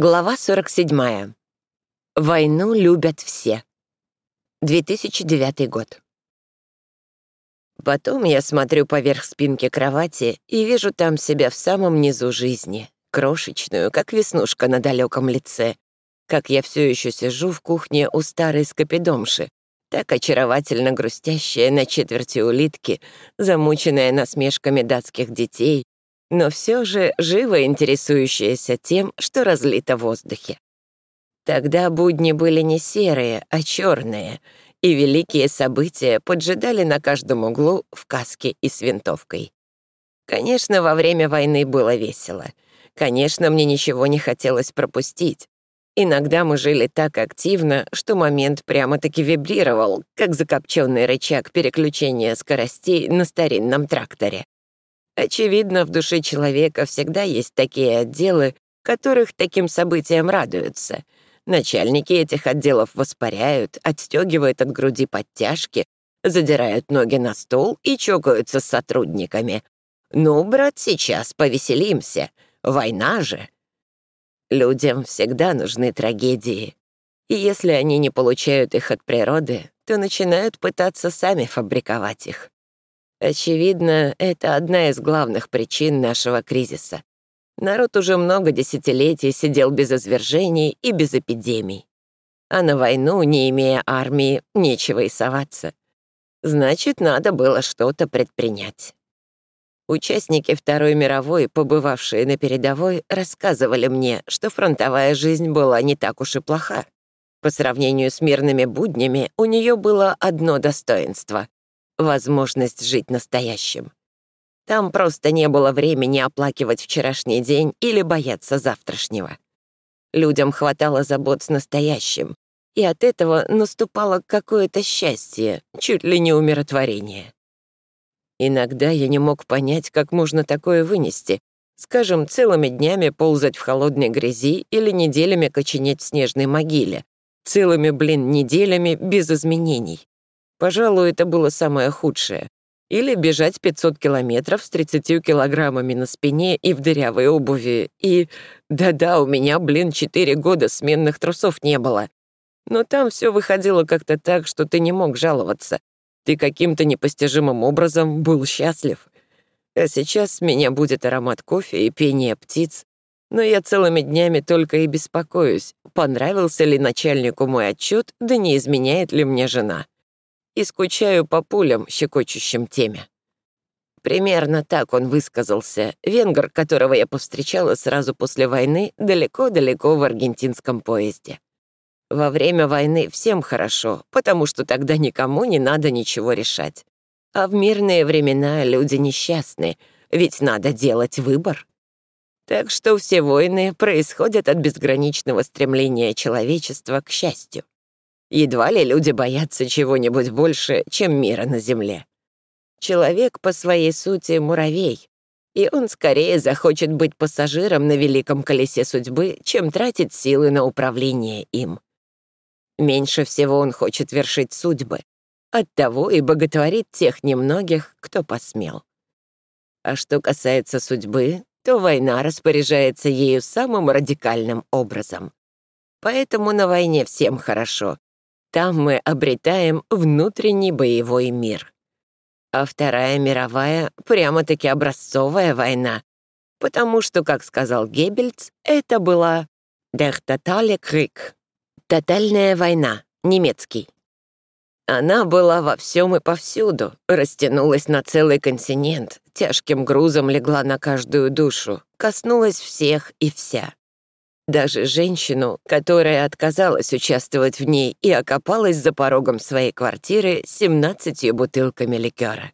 Глава 47. Войну любят все. 2009 год. Потом я смотрю поверх спинки кровати и вижу там себя в самом низу жизни, крошечную, как веснушка на далеком лице, как я все еще сижу в кухне у старой скопидомши, так очаровательно грустящая на четверти улитки, замученная насмешками датских детей, но все же живо интересующаяся тем, что разлито в воздухе. Тогда будни были не серые, а черные, и великие события поджидали на каждом углу в каске и с винтовкой. Конечно, во время войны было весело. Конечно, мне ничего не хотелось пропустить. Иногда мы жили так активно, что момент прямо-таки вибрировал, как закопченный рычаг переключения скоростей на старинном тракторе. Очевидно, в душе человека всегда есть такие отделы, которых таким событиям радуются. Начальники этих отделов воспаряют, отстегивают от груди подтяжки, задирают ноги на стол и чокаются с сотрудниками. «Ну, брат, сейчас повеселимся. Война же!» Людям всегда нужны трагедии. И если они не получают их от природы, то начинают пытаться сами фабриковать их. Очевидно, это одна из главных причин нашего кризиса. Народ уже много десятилетий сидел без извержений и без эпидемий. А на войну, не имея армии, нечего и соваться. Значит, надо было что-то предпринять. Участники Второй мировой, побывавшие на передовой, рассказывали мне, что фронтовая жизнь была не так уж и плоха. По сравнению с мирными буднями у нее было одно достоинство возможность жить настоящим. Там просто не было времени оплакивать вчерашний день или бояться завтрашнего. Людям хватало забот с настоящим, и от этого наступало какое-то счастье, чуть ли не умиротворение. Иногда я не мог понять, как можно такое вынести, скажем, целыми днями ползать в холодной грязи или неделями коченеть в снежной могиле, целыми, блин, неделями без изменений. Пожалуй, это было самое худшее. Или бежать 500 километров с 30 килограммами на спине и в дырявой обуви. И да-да, у меня, блин, 4 года сменных трусов не было. Но там все выходило как-то так, что ты не мог жаловаться. Ты каким-то непостижимым образом был счастлив. А сейчас меня будет аромат кофе и пение птиц. Но я целыми днями только и беспокоюсь, понравился ли начальнику мой отчет, да не изменяет ли мне жена и скучаю по пулям, щекочущим теме». Примерно так он высказался, венгр, которого я повстречала сразу после войны далеко-далеко в аргентинском поезде. Во время войны всем хорошо, потому что тогда никому не надо ничего решать. А в мирные времена люди несчастны, ведь надо делать выбор. Так что все войны происходят от безграничного стремления человечества к счастью. Едва ли люди боятся чего-нибудь больше, чем мира на Земле. Человек по своей сути муравей, и он скорее захочет быть пассажиром на великом колесе судьбы, чем тратить силы на управление им. Меньше всего он хочет вершить судьбы, оттого и боготворит тех немногих, кто посмел. А что касается судьбы, то война распоряжается ею самым радикальным образом. Поэтому на войне всем хорошо, там мы обретаем внутренний боевой мир. А Вторая мировая — прямо-таки образцовая война, потому что, как сказал Геббельс, это была «Der totale Krieg» — «тотальная война», немецкий. Она была во всем и повсюду, растянулась на целый континент, тяжким грузом легла на каждую душу, коснулась всех и вся. Даже женщину, которая отказалась участвовать в ней и окопалась за порогом своей квартиры 17 бутылками ликера.